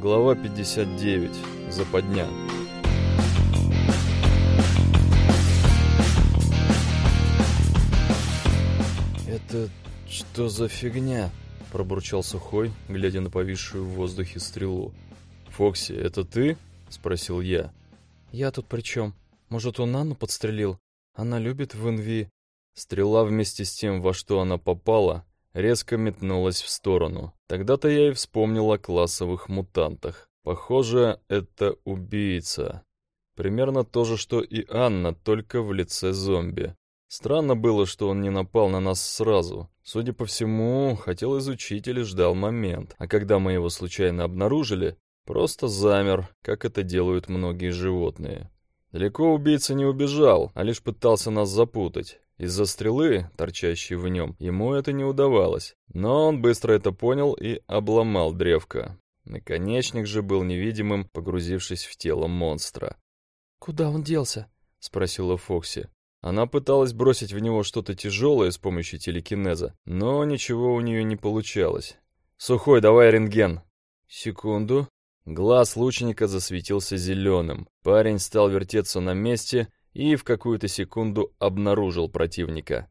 Глава 59. Западня. «Это что за фигня?» – пробурчал Сухой, глядя на повисшую в воздухе стрелу. «Фокси, это ты?» – спросил я. «Я тут при чем? Может, он Анну подстрелил? Она любит в инви...» Стрела вместе с тем, во что она попала, резко метнулась в сторону. Тогда-то я и вспомнил о классовых мутантах. Похоже, это убийца. Примерно то же, что и Анна, только в лице зомби. Странно было, что он не напал на нас сразу. Судя по всему, хотел изучить или ждал момент. А когда мы его случайно обнаружили, просто замер, как это делают многие животные. Далеко убийца не убежал, а лишь пытался нас запутать. Из-за стрелы, торчащей в нем, ему это не удавалось. Но он быстро это понял и обломал древко. Наконечник же был невидимым, погрузившись в тело монстра. «Куда он делся?» — спросила Фокси. Она пыталась бросить в него что-то тяжелое с помощью телекинеза, но ничего у нее не получалось. «Сухой, давай рентген!» «Секунду». Глаз лучника засветился зеленым. Парень стал вертеться на месте и в какую-то секунду обнаружил противника.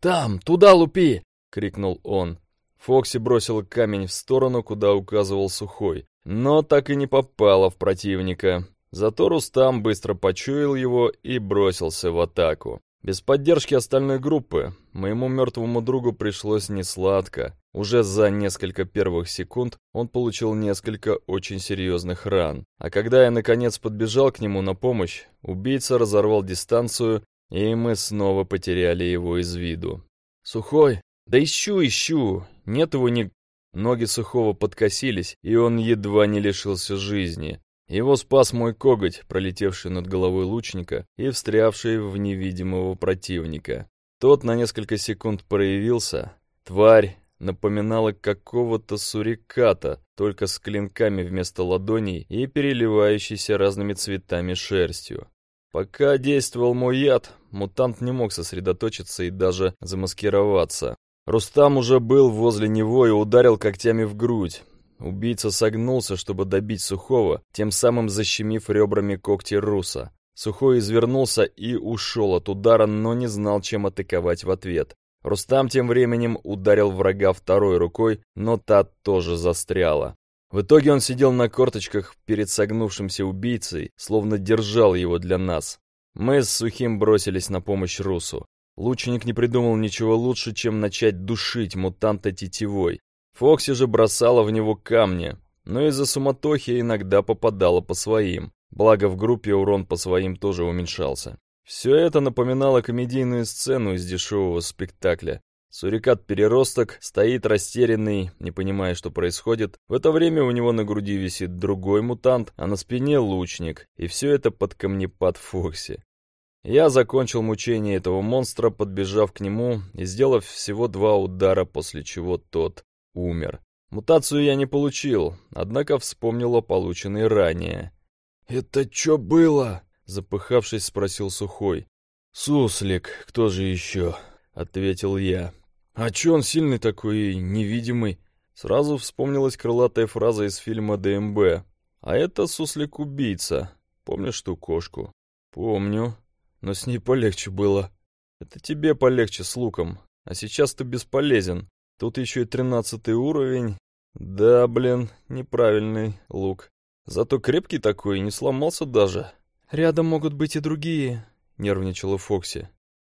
«Там, туда лупи!» — крикнул он. Фокси бросил камень в сторону, куда указывал Сухой, но так и не попала в противника. Зато Рустам быстро почуял его и бросился в атаку. Без поддержки остальной группы моему мертвому другу пришлось несладко. Уже за несколько первых секунд он получил несколько очень серьезных ран. А когда я наконец подбежал к нему на помощь, убийца разорвал дистанцию, и мы снова потеряли его из виду. «Сухой? Да ищу, ищу! Нет его ни...» Ноги Сухого подкосились, и он едва не лишился жизни. Его спас мой коготь, пролетевший над головой лучника и встрявший в невидимого противника. Тот на несколько секунд проявился. Тварь напоминала какого-то суриката, только с клинками вместо ладоней и переливающейся разными цветами шерстью. Пока действовал мой яд, мутант не мог сосредоточиться и даже замаскироваться. Рустам уже был возле него и ударил когтями в грудь. Убийца согнулся, чтобы добить Сухого, тем самым защемив ребрами когти Руса. Сухой извернулся и ушел от удара, но не знал, чем атаковать в ответ. Рустам тем временем ударил врага второй рукой, но та тоже застряла. В итоге он сидел на корточках перед согнувшимся убийцей, словно держал его для нас. Мы с Сухим бросились на помощь Русу. Лучник не придумал ничего лучше, чем начать душить мутанта тетивой. Фокси же бросала в него камни, но из-за суматохи иногда попадала по своим. Благо в группе урон по своим тоже уменьшался. Все это напоминало комедийную сцену из дешевого спектакля. Сурикат-переросток стоит растерянный, не понимая, что происходит. В это время у него на груди висит другой мутант, а на спине лучник, и все это под камнепад Фокси. Я закончил мучение этого монстра, подбежав к нему и сделав всего два удара, после чего тот умер. Мутацию я не получил, однако вспомнил о полученной ранее. «Это что было?» — запыхавшись, спросил Сухой. «Суслик, кто же еще?» — ответил я. «А че он сильный такой и невидимый?» Сразу вспомнилась крылатая фраза из фильма ДМБ. «А это суслик-убийца. Помнишь ту кошку?» «Помню. Но с ней полегче было. Это тебе полегче с луком. А сейчас ты бесполезен. Тут еще и тринадцатый уровень. Да, блин, неправильный лук. Зато крепкий такой, не сломался даже. Рядом могут быть и другие, нервничала Фокси.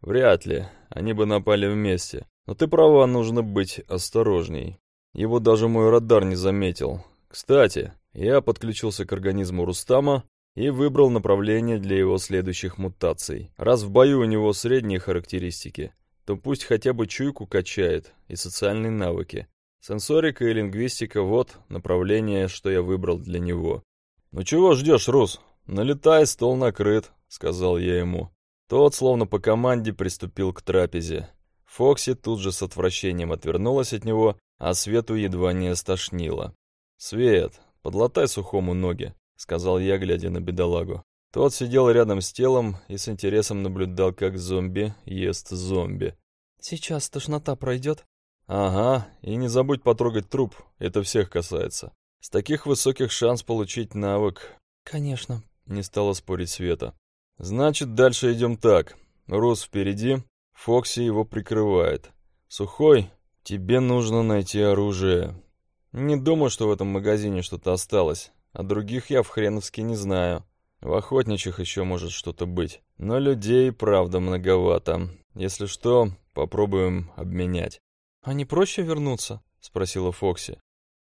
Вряд ли, они бы напали вместе. Но ты права, нужно быть осторожней. Его даже мой радар не заметил. Кстати, я подключился к организму Рустама и выбрал направление для его следующих мутаций. Раз в бою у него средние характеристики, то пусть хотя бы чуйку качает и социальные навыки. Сенсорика и лингвистика — вот направление, что я выбрал для него. «Ну чего ждешь, Рус? Налетай, стол накрыт», — сказал я ему. Тот, словно по команде, приступил к трапезе. Фокси тут же с отвращением отвернулась от него, а Свету едва не остошнило. «Свет, подлатай сухому ноги», — сказал я, глядя на бедолагу. Тот сидел рядом с телом и с интересом наблюдал, как зомби ест зомби. «Сейчас тошнота пройдет?» «Ага, и не забудь потрогать труп, это всех касается». С таких высоких шанс получить навык. Конечно. Не стала спорить Света. Значит, дальше идем так. Рус впереди, Фокси его прикрывает. Сухой, тебе нужно найти оружие. Не думаю, что в этом магазине что-то осталось. А других я в хреновске не знаю. В охотничьих еще может что-то быть. Но людей, правда, многовато. Если что, попробуем обменять. «А не проще вернуться?» — спросила Фокси.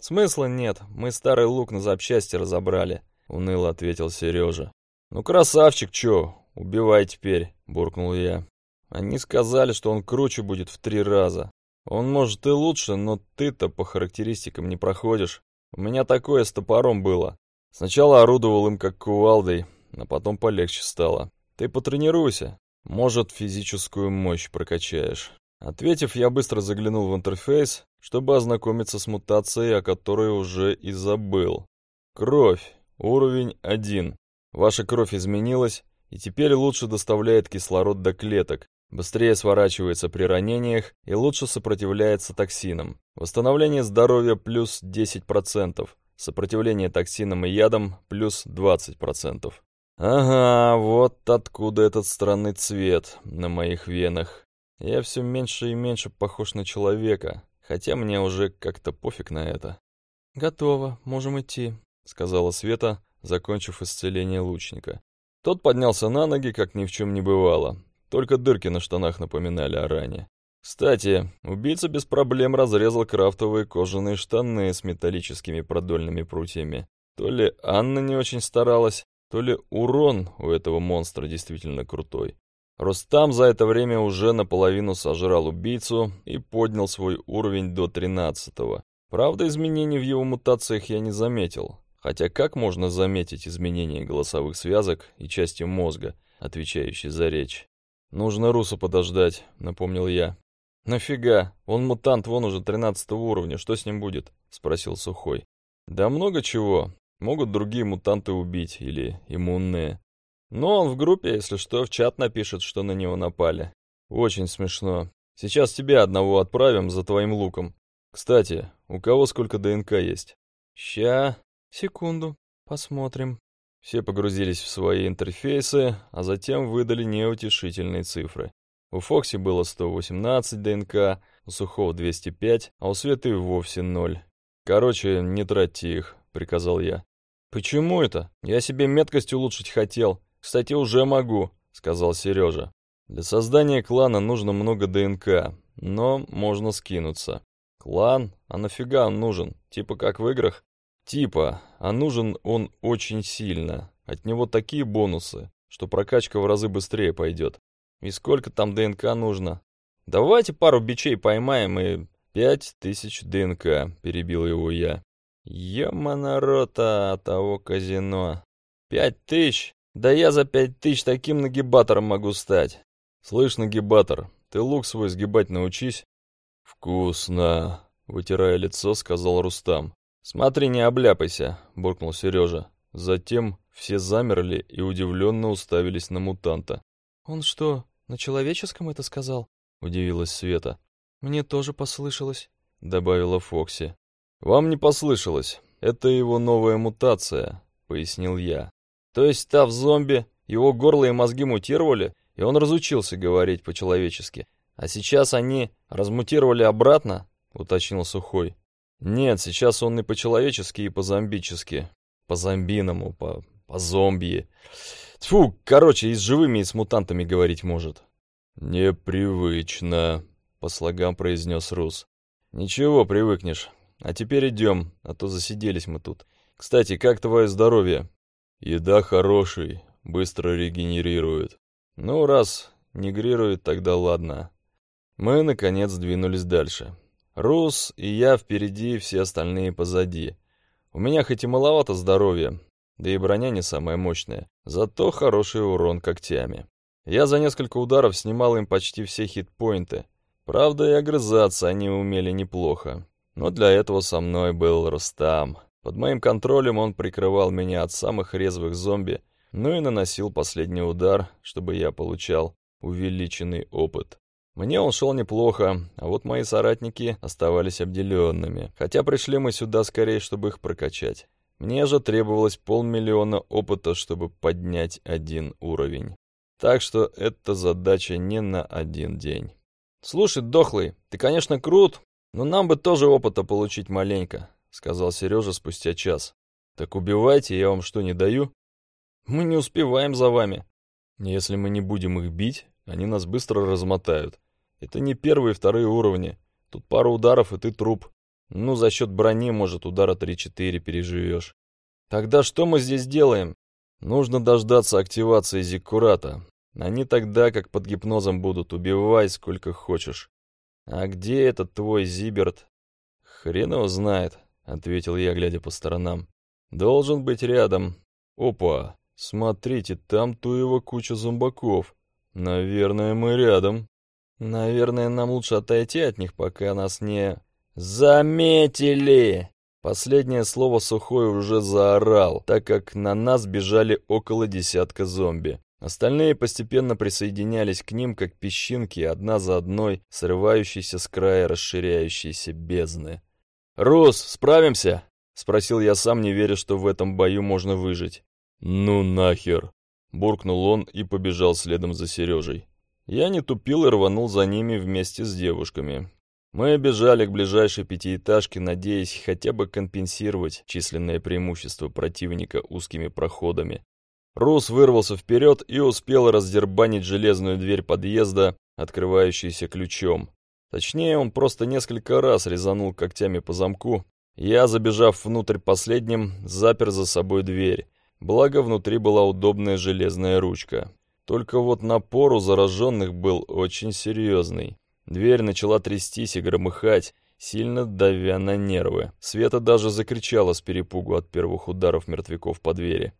«Смысла нет, мы старый лук на запчасти разобрали», — уныло ответил Сережа. «Ну, красавчик, чё, убивай теперь», — буркнул я. «Они сказали, что он круче будет в три раза. Он, может, и лучше, но ты-то по характеристикам не проходишь. У меня такое с топором было. Сначала орудовал им как кувалдой, а потом полегче стало. Ты потренируйся, может, физическую мощь прокачаешь». Ответив, я быстро заглянул в интерфейс, чтобы ознакомиться с мутацией, о которой уже и забыл. Кровь. Уровень 1. Ваша кровь изменилась и теперь лучше доставляет кислород до клеток, быстрее сворачивается при ранениях и лучше сопротивляется токсинам. Восстановление здоровья плюс 10%, сопротивление токсинам и ядам плюс 20%. Ага, вот откуда этот странный цвет на моих венах. Я все меньше и меньше похож на человека, хотя мне уже как-то пофиг на это. «Готово, можем идти», — сказала Света, закончив исцеление лучника. Тот поднялся на ноги, как ни в чем не бывало. Только дырки на штанах напоминали о ране. Кстати, убийца без проблем разрезал крафтовые кожаные штаны с металлическими продольными прутьями. То ли Анна не очень старалась, то ли урон у этого монстра действительно крутой. Рустам за это время уже наполовину сожрал убийцу и поднял свой уровень до 13-го. Правда, изменений в его мутациях я не заметил. Хотя как можно заметить изменения голосовых связок и части мозга, отвечающей за речь? «Нужно Русу подождать», — напомнил я. «Нафига? Он мутант, вон уже 13 уровня, что с ним будет?» — спросил Сухой. «Да много чего. Могут другие мутанты убить или иммунные. Но он в группе, если что, в чат напишет, что на него напали. Очень смешно. Сейчас тебя одного отправим за твоим луком. Кстати, у кого сколько ДНК есть? Ща. Секунду. Посмотрим. Все погрузились в свои интерфейсы, а затем выдали неутешительные цифры. У Фокси было 118 ДНК, у Сухого 205, а у Светы вовсе ноль. «Короче, не тратьте их», — приказал я. «Почему это? Я себе меткость улучшить хотел. «Кстати, уже могу», — сказал Сережа. «Для создания клана нужно много ДНК, но можно скинуться». «Клан? А нафига он нужен? Типа как в играх?» «Типа, а нужен он очень сильно. От него такие бонусы, что прокачка в разы быстрее пойдет. И сколько там ДНК нужно?» «Давайте пару бичей поймаем и...» «Пять тысяч ДНК», — перебил его я. «Ё-монорота того казино. Пять тысяч? Да я за пять тысяч таким нагибатором могу стать. Слышь, нагибатор, ты лук свой сгибать научись. Вкусно, вытирая лицо, сказал Рустам. Смотри, не обляпайся, буркнул Сережа. Затем все замерли и удивленно уставились на мутанта. «Он что, на человеческом это сказал?» — удивилась Света. «Мне тоже послышалось», — добавила Фокси. «Вам не послышалось. Это его новая мутация», — пояснил я. То есть, став зомби, его горло и мозги мутировали, и он разучился говорить по-человечески. А сейчас они размутировали обратно, уточнил Сухой. Нет, сейчас он и по-человечески, и по-зомбически. По-зомбиному, по... по-зомби. Тьфу, короче, и с живыми, и с мутантами говорить может. Непривычно, по слогам произнес Рус. Ничего, привыкнешь. А теперь идем, а то засиделись мы тут. Кстати, как твое здоровье? Еда хороший, быстро регенерирует. Ну, раз негрирует, тогда ладно. Мы, наконец, двинулись дальше. Рус и я впереди, все остальные позади. У меня хоть и маловато здоровья, да и броня не самая мощная, зато хороший урон когтями. Я за несколько ударов снимал им почти все хитпоинты. Правда, и огрызаться они умели неплохо. Но для этого со мной был Рустам. Под моим контролем он прикрывал меня от самых резвых зомби, ну и наносил последний удар, чтобы я получал увеличенный опыт. Мне он шел неплохо, а вот мои соратники оставались обделенными, хотя пришли мы сюда скорее, чтобы их прокачать. Мне же требовалось полмиллиона опыта, чтобы поднять один уровень. Так что это задача не на один день. «Слушай, дохлый, ты, конечно, крут, но нам бы тоже опыта получить маленько», сказал Сережа спустя час. «Так убивайте, я вам что, не даю?» «Мы не успеваем за вами». «Если мы не будем их бить, они нас быстро размотают. Это не первые и вторые уровни. Тут пару ударов, и ты труп. Ну, за счет брони, может, удара 3-4 переживешь. Тогда что мы здесь делаем? Нужно дождаться активации Зиккурата. Они тогда, как под гипнозом будут, убивай сколько хочешь. А где этот твой Зиберт? Хрен его знает, ответил я, глядя по сторонам. Должен быть рядом. Опа, смотрите, там туева куча зомбаков. Наверное, мы рядом. Наверное, нам лучше отойти от них, пока нас не... Заметили! Последнее слово Сухой уже заорал, так как на нас бежали около десятка зомби. Остальные постепенно присоединялись к ним, как песчинки, одна за одной, срывающиеся с края расширяющейся бездны. «Рус, справимся?» — спросил я сам, не веря, что в этом бою можно выжить. «Ну нахер!» — буркнул он и побежал следом за Сережей. Я не тупил и рванул за ними вместе с девушками. Мы бежали к ближайшей пятиэтажке, надеясь хотя бы компенсировать численное преимущество противника узкими проходами. Рус вырвался вперед и успел раздербанить железную дверь подъезда, открывающуюся ключом. Точнее, он просто несколько раз резанул когтями по замку. Я, забежав внутрь последним, запер за собой дверь. Благо, внутри была удобная железная ручка. Только вот напор у зараженных был очень серьезный. Дверь начала трястись и громыхать, сильно давя на нервы. Света даже закричала с перепугу от первых ударов мертвяков по двери.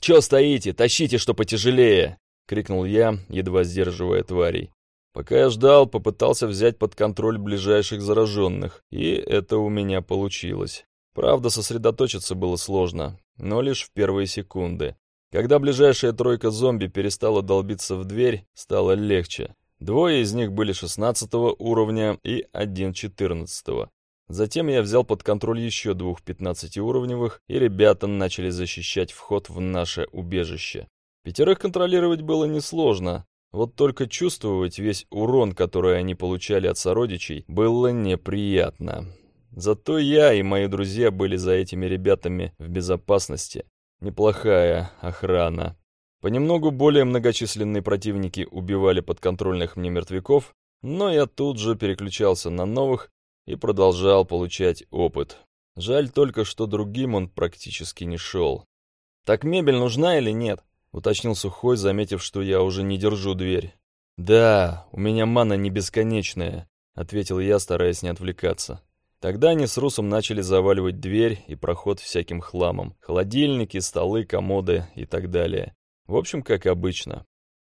«Чё стоите? Тащите, что потяжелее!» — крикнул я, едва сдерживая тварей. Пока я ждал, попытался взять под контроль ближайших зараженных, и это у меня получилось. Правда, сосредоточиться было сложно, но лишь в первые секунды. Когда ближайшая тройка зомби перестала долбиться в дверь, стало легче. Двое из них были 16 уровня и один 14 -го. Затем я взял под контроль еще двух 15-уровневых, и ребята начали защищать вход в наше убежище. Пятерых контролировать было несложно, вот только чувствовать весь урон, который они получали от сородичей, было неприятно. Зато я и мои друзья были за этими ребятами в безопасности, Неплохая охрана. Понемногу более многочисленные противники убивали подконтрольных мне мертвяков, но я тут же переключался на новых и продолжал получать опыт. Жаль только, что другим он практически не шел. «Так мебель нужна или нет?» — уточнил Сухой, заметив, что я уже не держу дверь. «Да, у меня мана не бесконечная», — ответил я, стараясь не отвлекаться. Тогда они с Русом начали заваливать дверь и проход всяким хламом. Холодильники, столы, комоды и так далее. В общем, как обычно.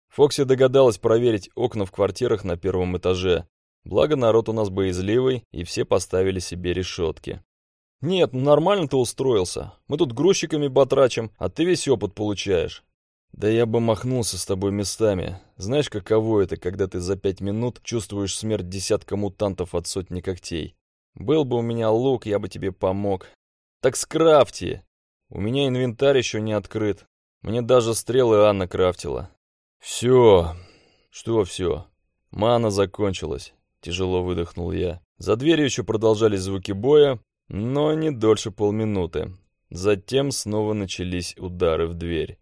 Фокси догадалась проверить окна в квартирах на первом этаже. Благо народ у нас боязливый, и все поставили себе решетки. «Нет, ну нормально ты устроился. Мы тут грузчиками батрачим, а ты весь опыт получаешь». «Да я бы махнулся с тобой местами. Знаешь, каково это, когда ты за пять минут чувствуешь смерть десятка мутантов от сотни когтей? Был бы у меня лук, я бы тебе помог. Так скрафти! У меня инвентарь еще не открыт. Мне даже стрелы Анна крафтила. Все. Что все? Мана закончилась. Тяжело выдохнул я. За дверью еще продолжались звуки боя, но не дольше полминуты. Затем снова начались удары в дверь.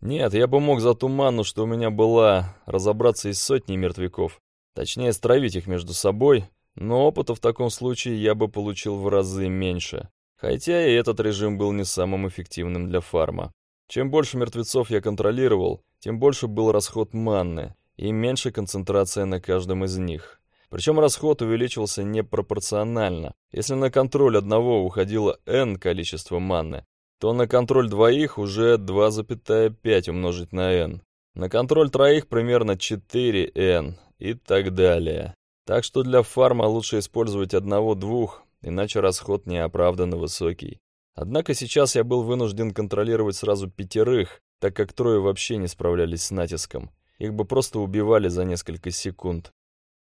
Нет, я бы мог за ту ману, что у меня была, разобраться из сотни мертвяков. Точнее, стравить их между собой, но опыта в таком случае я бы получил в разы меньше. Хотя и этот режим был не самым эффективным для фарма. Чем больше мертвецов я контролировал, тем больше был расход манны и меньше концентрация на каждом из них. Причем расход увеличивался непропорционально. Если на контроль одного уходило n количество манны, то на контроль двоих уже 2,5 умножить на n. На контроль троих примерно 4n и так далее. Так что для фарма лучше использовать одного-двух, иначе расход неоправданно высокий. Однако сейчас я был вынужден контролировать сразу пятерых, так как трое вообще не справлялись с натиском. Их бы просто убивали за несколько секунд.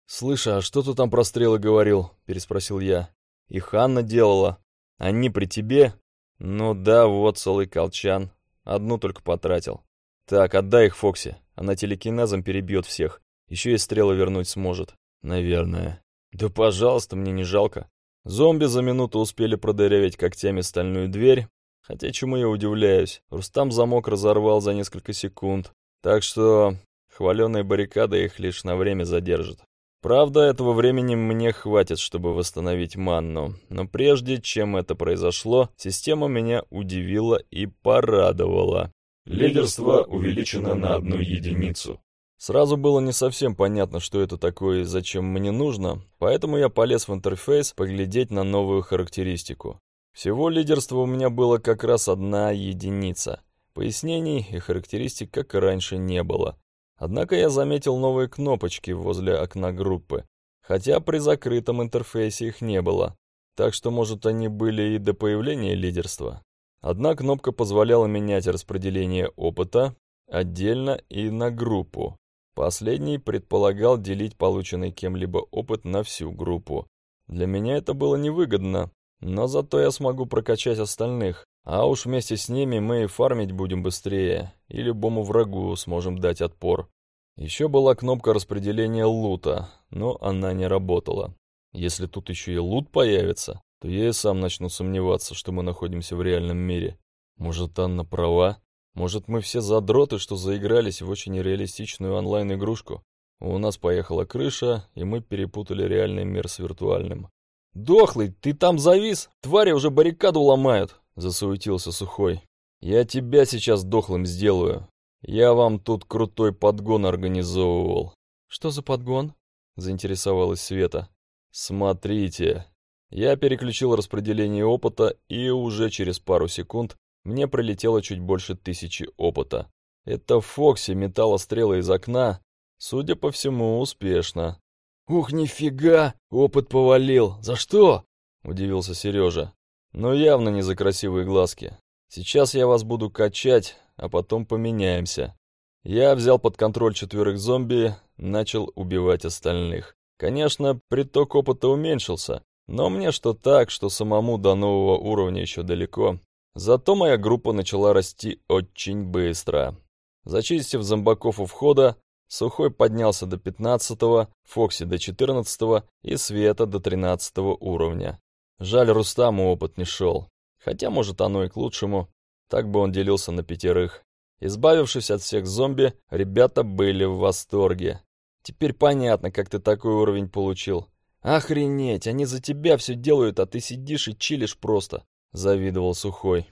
«Слышь, а что ты там про стрелы говорил?» — переспросил я. «И Ханна делала. Они при тебе?» «Ну да, вот целый колчан. Одну только потратил. Так, отдай их Фокси. Она телекинезом перебьет всех. Еще и стрелы вернуть сможет. Наверное. Да пожалуйста, мне не жалко. Зомби за минуту успели продырявить когтями стальную дверь. Хотя чему я удивляюсь. Рустам замок разорвал за несколько секунд. Так что хваленая баррикада их лишь на время задержит. Правда, этого времени мне хватит, чтобы восстановить манну, но прежде чем это произошло, система меня удивила и порадовала. Лидерство увеличено на одну единицу. Сразу было не совсем понятно, что это такое и зачем мне нужно, поэтому я полез в интерфейс поглядеть на новую характеристику. Всего лидерства у меня было как раз одна единица. Пояснений и характеристик, как и раньше, не было. Однако я заметил новые кнопочки возле окна группы, хотя при закрытом интерфейсе их не было, так что, может, они были и до появления лидерства. Одна кнопка позволяла менять распределение опыта отдельно и на группу. Последний предполагал делить полученный кем-либо опыт на всю группу. Для меня это было невыгодно, но зато я смогу прокачать остальных, а уж вместе с ними мы и фармить будем быстрее, и любому врагу сможем дать отпор. Еще была кнопка распределения лута, но она не работала. Если тут еще и лут появится, то я и сам начну сомневаться, что мы находимся в реальном мире. Может, Анна права? Может, мы все задроты, что заигрались в очень реалистичную онлайн-игрушку? У нас поехала крыша, и мы перепутали реальный мир с виртуальным. «Дохлый, ты там завис? Твари уже баррикаду ломают!» засуетился Сухой. «Я тебя сейчас дохлым сделаю. Я вам тут крутой подгон организовывал». «Что за подгон?» — заинтересовалась Света. «Смотрите». Я переключил распределение опыта, и уже через пару секунд мне прилетело чуть больше тысячи опыта. Это Фокси метала стрелы из окна, судя по всему, успешно. «Ух, нифига! Опыт повалил! За что?» — удивился Сережа. Но явно не за красивые глазки. Сейчас я вас буду качать, а потом поменяемся. Я взял под контроль четверых зомби, начал убивать остальных. Конечно, приток опыта уменьшился, но мне что так, что самому до нового уровня еще далеко. Зато моя группа начала расти очень быстро. Зачистив зомбаков у входа, Сухой поднялся до 15 Фокси до 14 и Света до 13 уровня. Жаль, Рустаму опыт не шел. Хотя, может, оно и к лучшему. Так бы он делился на пятерых. Избавившись от всех зомби, ребята были в восторге. Теперь понятно, как ты такой уровень получил. Охренеть, они за тебя все делают, а ты сидишь и чилишь просто. Завидовал Сухой.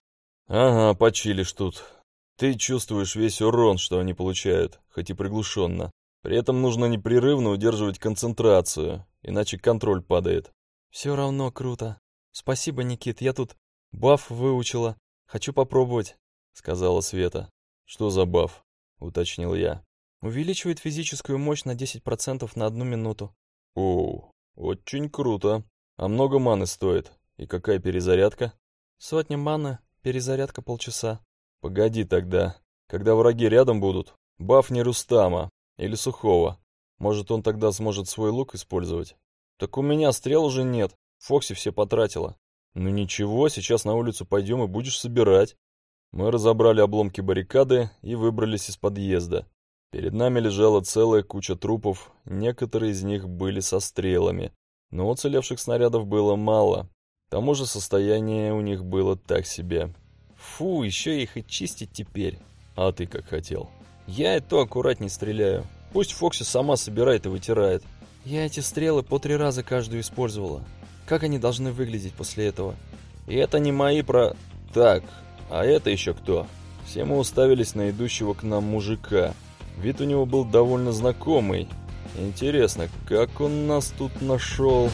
Ага, почилишь тут. Ты чувствуешь весь урон, что они получают, хоть и приглушенно. При этом нужно непрерывно удерживать концентрацию, иначе контроль падает. «Все равно круто. Спасибо, Никит, я тут баф выучила. Хочу попробовать», — сказала Света. «Что за баф?» — уточнил я. «Увеличивает физическую мощь на 10% на одну минуту». «Оу, очень круто. А много маны стоит? И какая перезарядка?» «Сотня маны, перезарядка полчаса». «Погоди тогда. Когда враги рядом будут, баф не Рустама или Сухого. Может, он тогда сможет свой лук использовать?» «Так у меня стрел уже нет. Фокси все потратила». «Ну ничего, сейчас на улицу пойдем и будешь собирать». Мы разобрали обломки баррикады и выбрались из подъезда. Перед нами лежала целая куча трупов, некоторые из них были со стрелами, но уцелевших снарядов было мало. К тому же состояние у них было так себе. Фу, еще их и чистить теперь. А ты как хотел. Я и то аккуратней стреляю. Пусть Фокси сама собирает и вытирает. Я эти стрелы по три раза каждую использовала. Как они должны выглядеть после этого? И это не мои про... Так, а это еще кто? Все мы уставились на идущего к нам мужика. Вид у него был довольно знакомый. Интересно, как он нас тут нашел?